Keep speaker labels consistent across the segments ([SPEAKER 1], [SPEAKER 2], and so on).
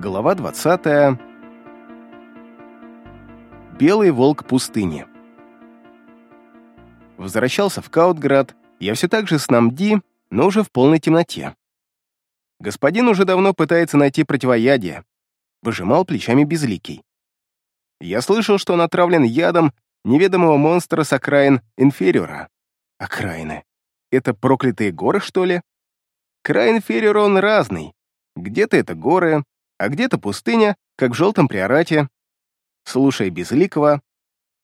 [SPEAKER 1] Глава 20. Белый волк пустыни. Возвращался в Каутград, я все так же с Намди, но уже в полной темноте. Господин уже давно пытается найти противоядие, выжимал плечами безликий. Я слышал, что он отравлен ядом неведомого монстра с окраин Инфериора. Окраины. Это проклятые горы, что ли? Край Инфериора он разный. Где-то это горы, а где-то пустыня, как в желтом приорате. Слушая Безликого,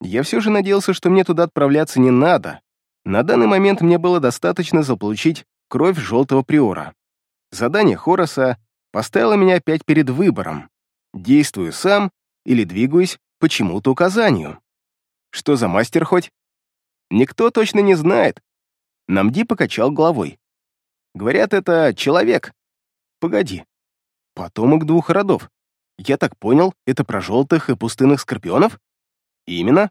[SPEAKER 1] я все же надеялся, что мне туда отправляться не надо. На данный момент мне было достаточно заполучить кровь желтого приора. Задание Хороса поставило меня опять перед выбором. Действую сам или двигаюсь по чему-то указанию. Что за мастер хоть? Никто точно не знает. Намди покачал головой. Говорят, это человек. Погоди, Потомок двух родов. Я так понял, это про желтых и пустынных скорпионов? Именно.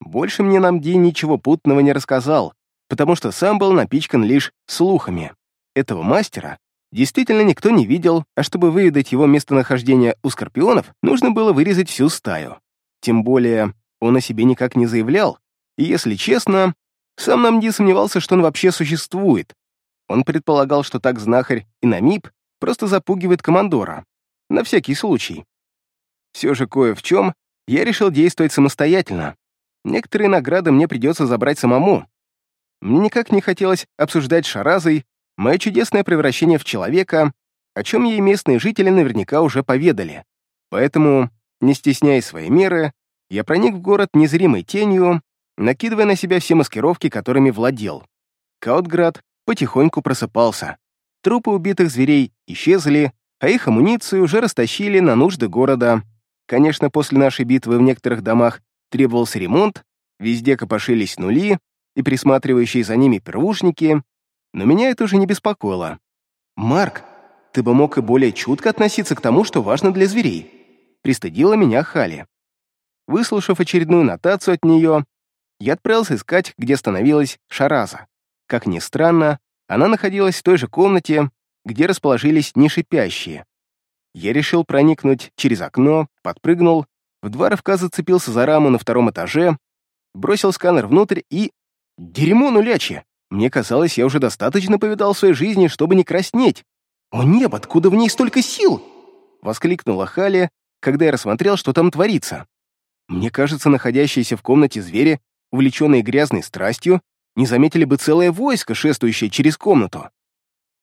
[SPEAKER 1] Больше мне Намди ничего путного не рассказал, потому что сам был напичкан лишь слухами. Этого мастера действительно никто не видел, а чтобы выведать его местонахождение у скорпионов, нужно было вырезать всю стаю. Тем более, он о себе никак не заявлял, и, если честно, сам Намди сомневался, что он вообще существует. Он предполагал, что так знахарь и Намиб просто запугивает командора. На всякий случай. Все же кое в чем я решил действовать самостоятельно. Некоторые награды мне придется забрать самому. Мне никак не хотелось обсуждать шаразой мое чудесное превращение в человека, о чем ей местные жители наверняка уже поведали. Поэтому, не стесняя своей меры, я проник в город незримой тенью, накидывая на себя все маскировки, которыми владел. Каутград потихоньку просыпался. Трупы убитых зверей исчезли, а их амуницию уже растащили на нужды города. Конечно, после нашей битвы в некоторых домах требовался ремонт, везде копошились нули и присматривающие за ними первушники, но меня это уже не беспокоило. «Марк, ты бы мог и более чутко относиться к тому, что важно для зверей», пристыдила меня Хали. Выслушав очередную нотацию от нее, я отправился искать, где становилась Шараза. Как ни странно, она находилась в той же комнате, где расположились нешипящие. Я решил проникнуть через окно, подпрыгнул, в два рывка зацепился за раму на втором этаже, бросил сканер внутрь и... Дерьмо нулячье! Мне казалось, я уже достаточно повидал в своей жизни, чтобы не краснеть. «О небо, откуда в ней столько сил?» — воскликнула Хали, когда я рассмотрел, что там творится. Мне кажется, находящиеся в комнате звери, увлеченные грязной страстью, не заметили бы целое войско, шествующее через комнату.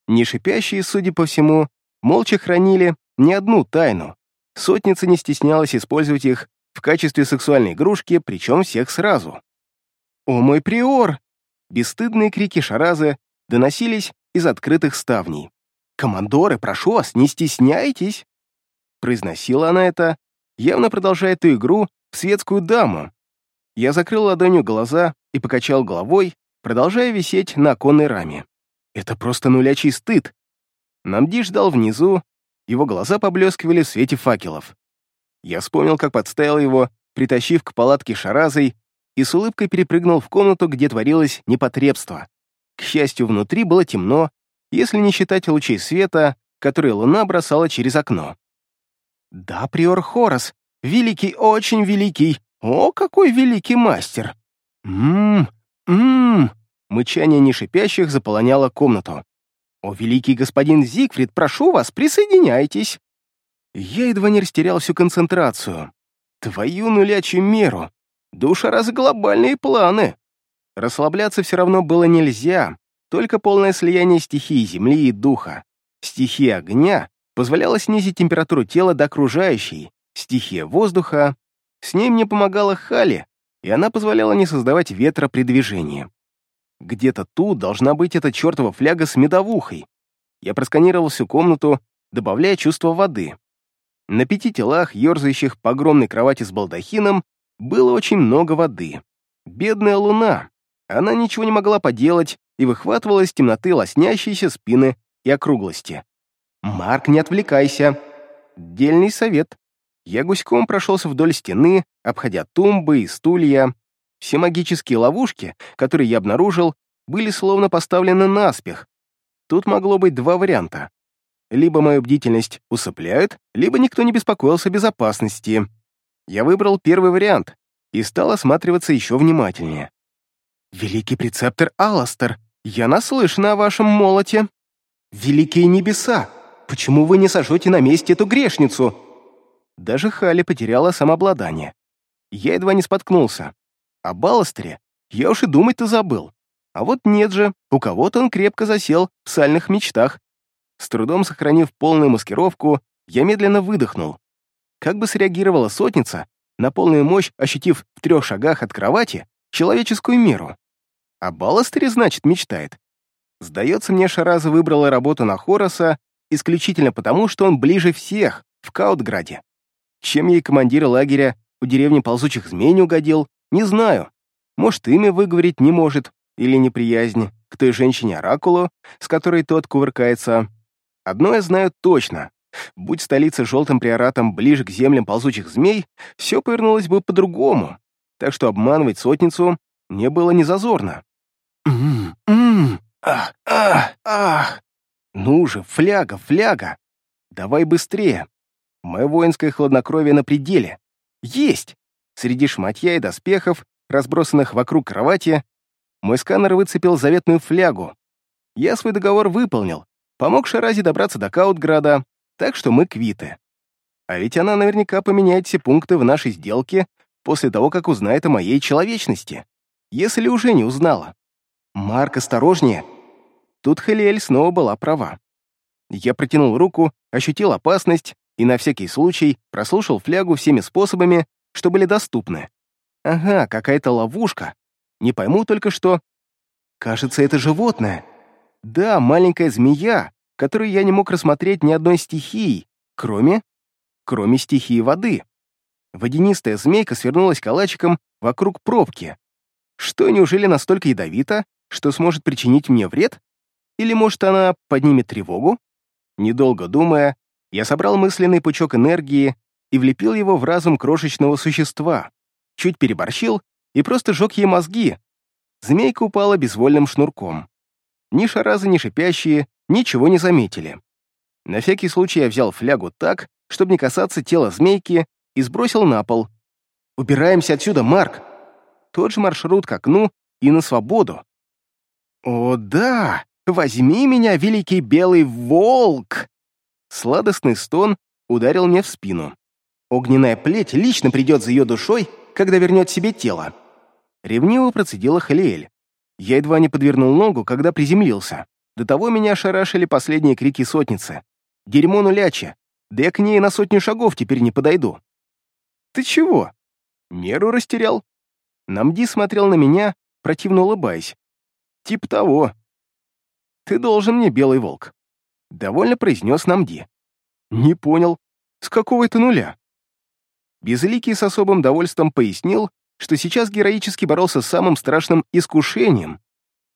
[SPEAKER 1] Не шипящие, судя по всему, молча хранили не одну тайну. Сотница не стеснялась использовать их в качестве сексуальной игрушки, причем всех сразу. «О мой приор!» Бесстыдные крики Шаразы доносились из открытых ставней. «Командоры, прошу вас, не стесняйтесь!» Произносила она это, явно продолжая эту игру в светскую даму. Я закрыл ладонью глаза и покачал головой, продолжая висеть на оконной раме. Это просто нулячий стыд. Намди ждал внизу, его глаза поблескивали в свете факелов. Я вспомнил, как подставил его, притащив к палатке шаразой, и с улыбкой перепрыгнул в комнату, где творилось непотребство. К счастью, внутри было темно, если не считать лучей света, которые луна бросала через окно. «Да, приор Хорос, великий, очень великий, о, какой великий мастер!» «Ммм, ммм!» Мычание нешипящих заполоняло комнату. «О, великий господин Зигфрид, прошу вас, присоединяйтесь!» Я едва не растерял всю концентрацию. Твою нулячью меру! Душа раз глобальные планы! Расслабляться все равно было нельзя, только полное слияние стихии земли и духа. Стихия огня позволяла снизить температуру тела до окружающей, стихия воздуха. С ней мне помогала Хали, и она позволяла не создавать ветра при движении. Где-то тут должна быть эта чертова фляга с медовухой. Я просканировал всю комнату, добавляя чувство воды. На пяти телах, ерзающих по огромной кровати с балдахином, было очень много воды. Бедная луна. Она ничего не могла поделать и выхватывала из темноты лоснящиеся спины и округлости. «Марк, не отвлекайся!» Дельный совет. Я гуськом прошелся вдоль стены, обходя тумбы и стулья. Все магические ловушки, которые я обнаружил, были словно поставлены наспех. Тут могло быть два варианта. либо мою бдительность усыпляют, либо никто не беспокоился о безопасности. Я выбрал первый вариант и стал осматриваться еще внимательнее. «Великий прецептор Аластер, я наслышана о вашем молоте. Великие небеса, почему вы не сожжете на месте эту грешницу?» Даже Хали потеряла самообладание. Я едва не споткнулся. О Балластере я уж и думать-то забыл. А вот нет же, у кого-то он крепко засел в сальных мечтах. С трудом сохранив полную маскировку, я медленно выдохнул. Как бы среагировала сотница, на полную мощь ощутив в трех шагах от кровати человеческую меру? А Балластере, значит, мечтает. Сдается мне, Шараза выбрала работу на Хороса исключительно потому, что он ближе всех в Каутграде. Чем ей командир лагеря у деревни ползучих змей не угодил, не знаю. Может, имя выговорить не может, или неприязнь к той женщине-оракулу, с которой тот кувыркается. Одно я знаю точно. Будь столица желтым приоратом ближе к землям ползучих змей, все повернулось бы по-другому, так что обманывать сотницу не было не зазорно. «М-м, м ах, ах, ах! Ну же, фляга, фляга! Давай быстрее! Мое воинское хладнокровие на пределе. Есть! Среди шматья и доспехов, разбросанных вокруг кровати, мой сканер выцепил заветную флягу. Я свой договор выполнил, помог Шаразе добраться до Каутграда, так что мы квиты. А ведь она наверняка поменяет все пункты в нашей сделке после того, как узнает о моей человечности. Если уже не узнала. Марк, осторожнее. Тут Хелиэль снова была права. Я протянул руку, ощутил опасность и на всякий случай прослушал флягу всеми способами, что были доступны. Ага, какая-то ловушка. Не пойму только что. Кажется, это животное. Да, маленькая змея, которую я не мог рассмотреть ни одной стихии, кроме... кроме стихии воды. Водянистая змейка свернулась калачиком вокруг пробки. Что, неужели настолько ядовита, что сможет причинить мне вред? Или, может, она поднимет тревогу? Недолго думая, я собрал мысленный пучок энергии и влепил его в разум крошечного существа, чуть переборщил и просто жег ей мозги. Змейка упала безвольным шнурком. Ни шаразы, ни шипящие ничего не заметили. На всякий случай я взял флягу так, чтобы не касаться тела змейки, и сбросил на пол. «Убираемся отсюда, Марк!» Тот же маршрут к окну и на свободу. «О, да! Возьми меня, великий белый волк!» Сладостный стон ударил мне в спину. Огненная плеть лично придет за ее душой, когда вернет себе тело. Ревниво процедила Халиэль. Я едва не подвернул ногу, когда приземлился. До того меня ошарашили последние крики сотницы. «Дерьмо нуляче! Да я к ней на сотню шагов теперь не подойду!» «Ты чего?» Меру растерял. Намди смотрел на меня, противно улыбаясь. «Тип того». «Ты должен мне, белый волк», — довольно произнес Намди. «Не понял. С какого это нуля?» Безликий с особым довольством пояснил, что сейчас героически боролся с самым страшным искушением,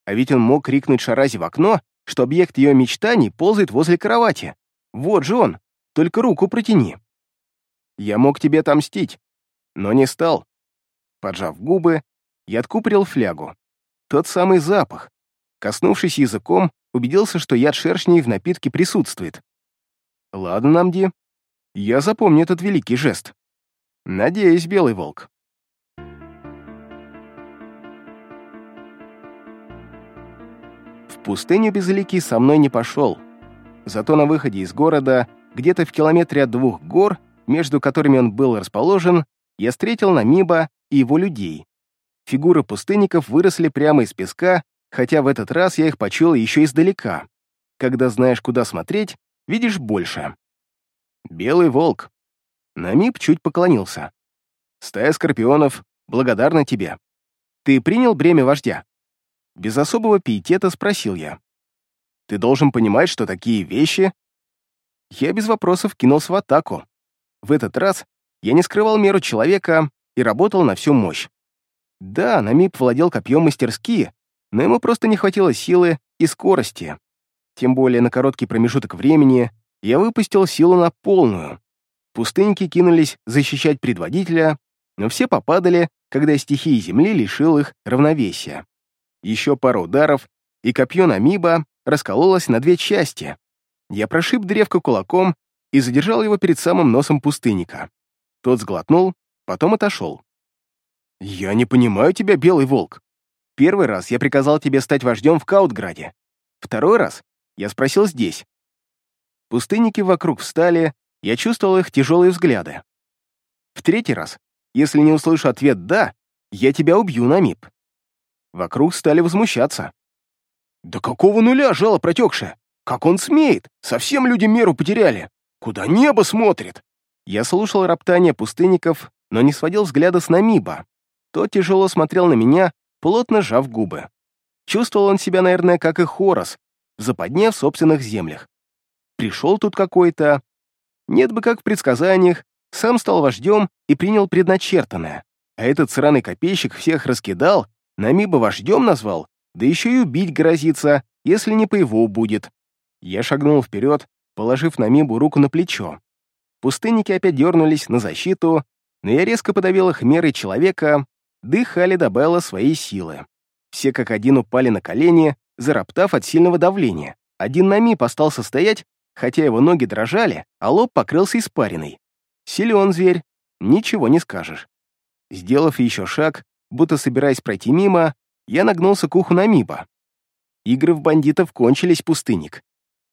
[SPEAKER 1] а ведь он мог крикнуть Шарази в окно, что объект ее мечтаний ползает возле кровати. Вот же он, только руку протяни. Я мог тебе отомстить, но не стал. Поджав губы, я откупорил флягу. Тот самый запах. Коснувшись языком, убедился, что яд шершней в напитке присутствует. Ладно, Намди, я запомню этот великий жест. Надеюсь, Белый Волк. пустыню Безликий со мной не пошел. Зато на выходе из города, где-то в километре от двух гор, между которыми он был расположен, я встретил Намиба и его людей. Фигуры пустынников выросли прямо из песка, хотя в этот раз я их почуял еще издалека. Когда знаешь, куда смотреть, видишь больше. Белый волк. Намиб чуть поклонился. Стая скорпионов благодарна тебе. Ты принял бремя вождя? Без особого пиетета спросил я. «Ты должен понимать, что такие вещи...» Я без вопросов кинулся в атаку. В этот раз я не скрывал меру человека и работал на всю мощь. Да, Намип владел копьем мастерски, но ему просто не хватило силы и скорости. Тем более на короткий промежуток времени я выпустил силу на полную. Пустынники кинулись защищать предводителя, но все попадали, когда стихии земли лишил их равновесия. Еще пару ударов, и копье Намиба раскололось на две части. Я прошиб древко кулаком и задержал его перед самым носом пустынника. Тот сглотнул, потом отошел. «Я не понимаю тебя, Белый Волк. Первый раз я приказал тебе стать вождем в Каутграде. Второй раз я спросил здесь. Пустынники вокруг встали, я чувствовал их тяжелые взгляды. В третий раз, если не услышу ответ «да», я тебя убью на МИП. Вокруг стали возмущаться. «Да какого нуля жало протекшее? Как он смеет? Совсем люди меру потеряли. Куда небо смотрит?» Я слушал роптание пустынников, но не сводил взгляда с Намиба. Тот тяжело смотрел на меня, плотно сжав губы. Чувствовал он себя, наверное, как и Хорос, в западне в собственных землях. Пришел тут какой-то... Нет бы как в предсказаниях, сам стал вождем и принял предначертанное. А этот сраный копейщик всех раскидал, Намиба вождем назвал, да еще и убить грозится, если не по его будет. Я шагнул вперед, положив Намибу руку на плечо. Пустынники опять дернулись на защиту, но я резко подавил их мерой человека, дыхали до Белла своей силы. Все как один упали на колени, зароптав от сильного давления. Один Намиб остался стоять, хотя его ноги дрожали, а лоб покрылся испариной. Силен зверь, ничего не скажешь. Сделав еще шаг, будто собираясь пройти мимо, я нагнулся к уху Намиба. Игры в бандитов кончились, пустынник.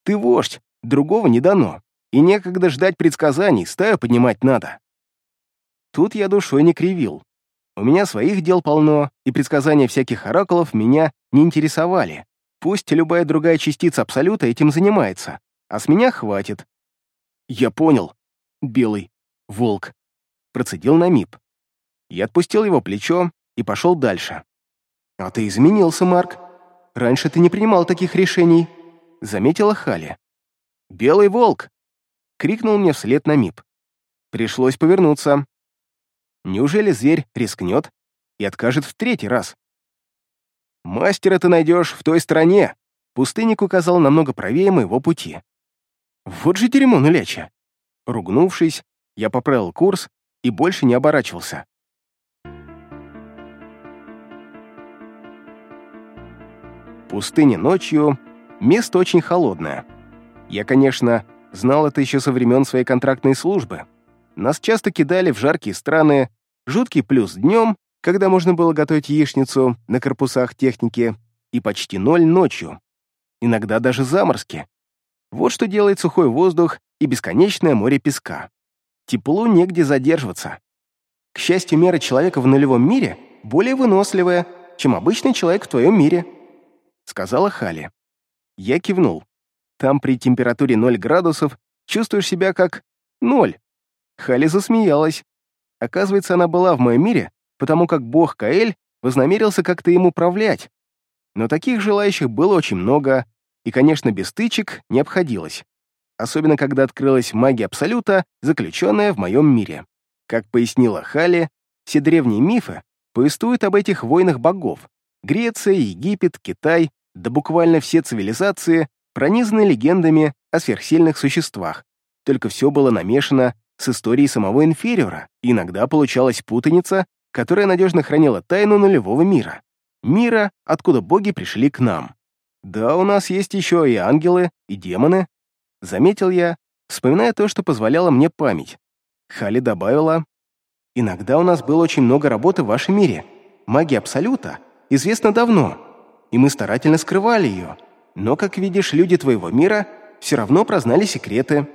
[SPEAKER 1] Ты вождь, другого не дано, и некогда ждать предсказаний, стаю поднимать надо. Тут я душой не кривил. У меня своих дел полно, и предсказания всяких оракулов меня не интересовали. Пусть любая другая частица Абсолюта этим занимается, а с меня хватит. Я понял. Белый. Волк. Процедил на МИП. Я отпустил его плечо и пошел дальше. «А ты изменился, Марк. Раньше ты не принимал таких решений», — заметила Хали. «Белый волк!» — крикнул мне вслед на МИП. Пришлось повернуться. Неужели зверь рискнет и откажет в третий раз? «Мастера ты найдешь в той стороне», — пустынник указал намного правее моего пути. «Вот же дерьмо нуляча!» Ругнувшись, я поправил курс и больше не оборачивался. Пустыня ночью — место очень холодное. Я, конечно, знал это еще со времен своей контрактной службы. Нас часто кидали в жаркие страны, жуткий плюс днем, когда можно было готовить яичницу на корпусах техники, и почти ноль ночью. Иногда даже заморски. Вот что делает сухой воздух и бесконечное море песка. Теплу негде задерживаться. К счастью, мера человека в нулевом мире более выносливая, чем обычный человек в твоем мире —— сказала Хали. Я кивнул. Там при температуре 0 градусов чувствуешь себя как ноль. Хали засмеялась. Оказывается, она была в моем мире, потому как бог Каэль вознамерился как-то им управлять. Но таких желающих было очень много, и, конечно, без стычек не обходилось. Особенно, когда открылась магия Абсолюта, заключенная в моем мире. Как пояснила Хали, все древние мифы повествуют об этих войнах богов, Греция, Египет, Китай, да буквально все цивилизации пронизаны легендами о сверхсильных существах. Только все было намешано с историей самого инфериора, иногда получалась путаница, которая надежно хранила тайну нулевого мира. Мира, откуда боги пришли к нам. Да, у нас есть еще и ангелы, и демоны. Заметил я, вспоминая то, что позволяло мне память. Хали добавила, «Иногда у нас было очень много работы в вашем мире. Магия Абсолюта — известна давно, и мы старательно скрывали ее. Но, как видишь, люди твоего мира все равно прознали секреты.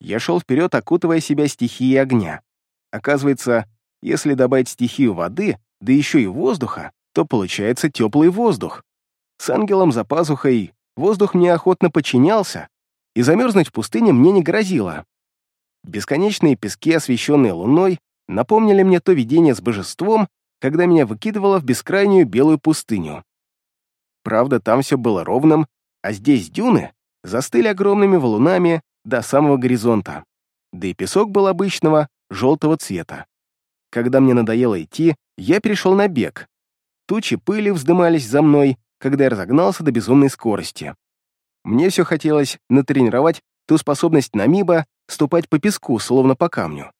[SPEAKER 1] Я шел вперед, окутывая себя стихией огня. Оказывается, если добавить стихию воды, да еще и воздуха, то получается теплый воздух. С ангелом за пазухой воздух мне охотно подчинялся, и замерзнуть в пустыне мне не грозило. Бесконечные пески, освещенные луной, напомнили мне то видение с божеством, когда меня выкидывало в бескрайнюю белую пустыню. Правда, там все было ровным, а здесь дюны застыли огромными валунами до самого горизонта. Да и песок был обычного, желтого цвета. Когда мне надоело идти, я перешел на бег. Тучи пыли вздымались за мной, когда я разогнался до безумной скорости. Мне все хотелось натренировать ту способность Намиба ступать по песку, словно по камню.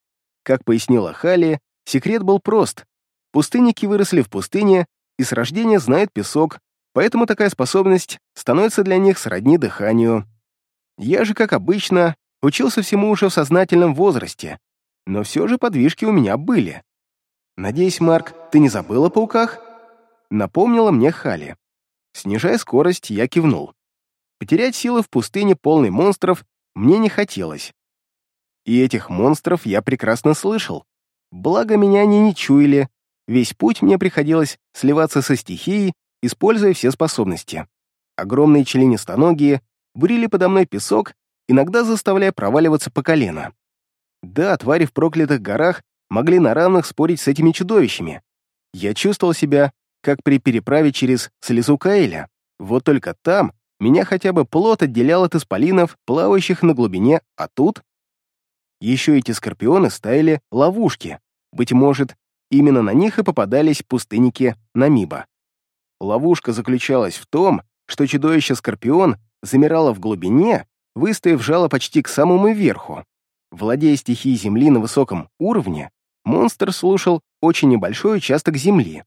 [SPEAKER 1] Как пояснила Хали, секрет был прост Пустынники выросли в пустыне и с рождения знают песок, поэтому такая способность становится для них сродни дыханию. Я же, как обычно, учился всему уже в сознательном возрасте, но все же подвижки у меня были. «Надеюсь, Марк, ты не забыл о пауках?» Напомнила мне Хали. Снижая скорость, я кивнул. Потерять силы в пустыне полной монстров мне не хотелось. И этих монстров я прекрасно слышал. Благо, меня они не чуяли. Весь путь мне приходилось сливаться со стихией, используя все способности. Огромные членистоногие бурили подо мной песок, иногда заставляя проваливаться по колено. Да, твари в проклятых горах могли на равных спорить с этими чудовищами. Я чувствовал себя, как при переправе через слезу Каэля. Вот только там меня хотя бы плот отделял от исполинов, плавающих на глубине, а тут... Еще эти скорпионы ставили ловушки. Быть может, именно на них и попадались пустынники Намиба. Ловушка заключалась в том, что чудовище-скорпион замирало в глубине, выставив жало почти к самому верху. Владея стихией Земли на высоком уровне, монстр слушал очень небольшой участок Земли,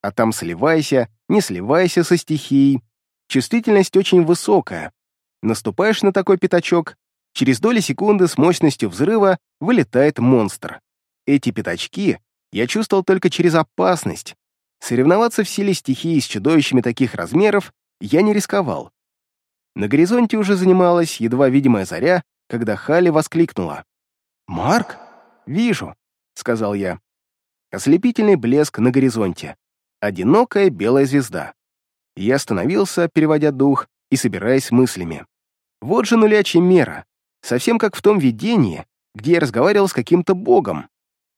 [SPEAKER 1] а там сливайся, не сливайся со стихией. Чувствительность очень высокая. Наступаешь на такой пятачок, через доли секунды с мощностью взрыва вылетает монстр. Эти пятачки я чувствовал только через опасность. Соревноваться в силе стихии с чудовищами таких размеров я не рисковал. На горизонте уже занималась едва видимая заря, когда Хали воскликнула. «Марк?» «Вижу», — сказал я. Ослепительный блеск на горизонте. Одинокая белая звезда. Я остановился, переводя дух и собираясь мыслями. Вот же нулячья мера, совсем как в том видении, где я разговаривал с каким-то богом,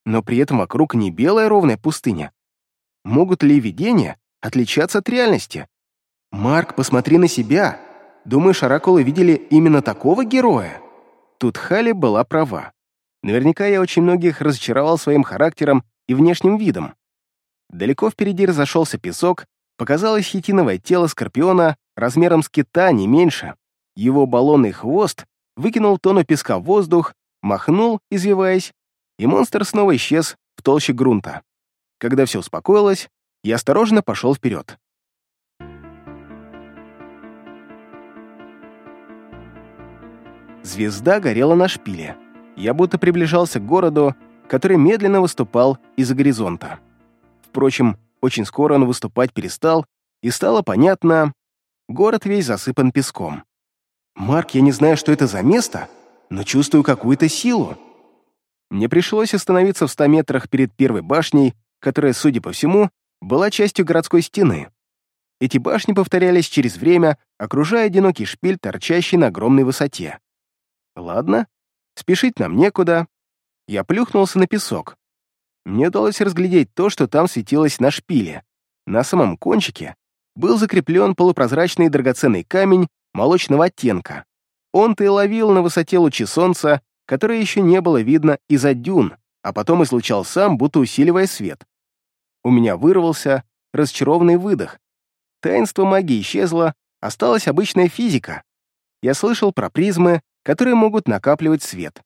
[SPEAKER 1] но при этом вокруг не белая ровная пустыня. Могут ли видения отличаться от реальности? «Марк, посмотри на себя. Думаешь, оракулы видели именно такого героя?» Тут Хали была права. Наверняка я очень многих разочаровал своим характером и внешним видом. Далеко впереди разошелся песок, показалось хитиновое тело скорпиона размером с кита, не меньше. Его баллонный хвост выкинул тонну песка в воздух, махнул, извиваясь, и монстр снова исчез в толще грунта. Когда все успокоилось, я осторожно пошел вперед. Звезда горела на шпиле. Я будто приближался к городу, который медленно выступал из-за горизонта. Впрочем, очень скоро он выступать перестал, и стало понятно, город весь засыпан песком. «Марк, я не знаю, что это за место, но чувствую какую-то силу». Мне пришлось остановиться в ста метрах перед первой башней, которая, судя по всему, была частью городской стены. Эти башни повторялись через время, окружая одинокий шпиль, торчащий на огромной высоте. Ладно, спешить нам некуда. Я плюхнулся на песок мне удалось разглядеть то, что там светилось на шпиле. На самом кончике был закреплен полупрозрачный драгоценный камень молочного оттенка. Он-то и ловил на высоте лучи солнца, которые еще не было видно из-за дюн, а потом излучал сам, будто усиливая свет. У меня вырвался разочарованный выдох. Таинство магии исчезло, осталась обычная физика. Я слышал про призмы, которые могут накапливать свет.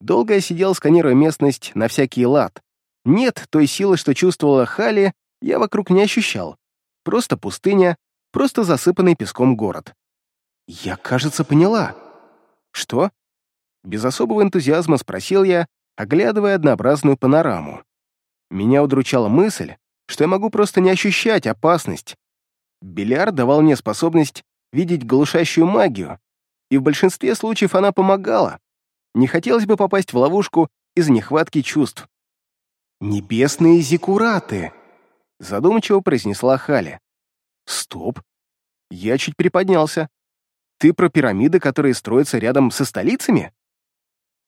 [SPEAKER 1] Долго я сидел, сканируя местность на всякий лад, нет, той силы, что чувствовала Хали, я вокруг не ощущал. Просто пустыня, просто засыпанный песком город. Я, кажется, поняла. Что? Без особого энтузиазма спросил я, оглядывая однообразную панораму. Меня удручала мысль, что я могу просто не ощущать опасность. Бильярд давал мне способность видеть глушащую магию, и в большинстве случаев она помогала. Не хотелось бы попасть в ловушку из нехватки чувств. «Небесные зикураты!» — задумчиво произнесла Халя. «Стоп!» Я чуть приподнялся. «Ты про пирамиды, которые строятся рядом со столицами?»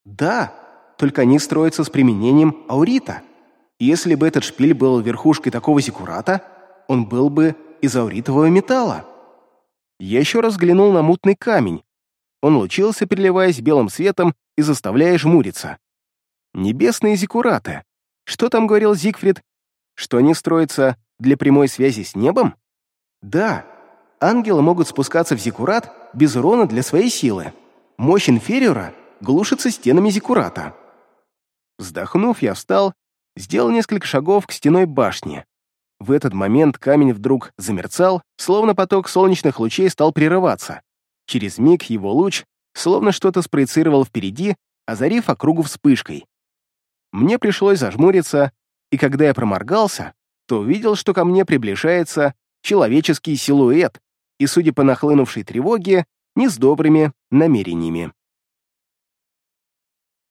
[SPEAKER 1] «Да, только они строятся с применением аурита. Если бы этот шпиль был верхушкой такого зикурата, он был бы из ауритового металла». Я еще раз взглянул на мутный камень. Он лучился, переливаясь белым светом и заставляя жмуриться. Небесные зикураты. Что там говорил Зигфрид? Что они строятся для прямой связи с небом? Да, ангелы могут спускаться в Зиккурат без урона для своей силы. Мощь инфериора глушится стенами Зиккурата. Вздохнув, я встал, сделал несколько шагов к стеной башни. В этот момент камень вдруг замерцал, словно поток солнечных лучей стал прерываться. Через миг его луч словно что-то спроецировал впереди, озарив округу вспышкой. Мне пришлось зажмуриться, и когда я проморгался, то увидел, что ко мне приближается человеческий силуэт, и, судя по нахлынувшей тревоге, не с добрыми намерениями.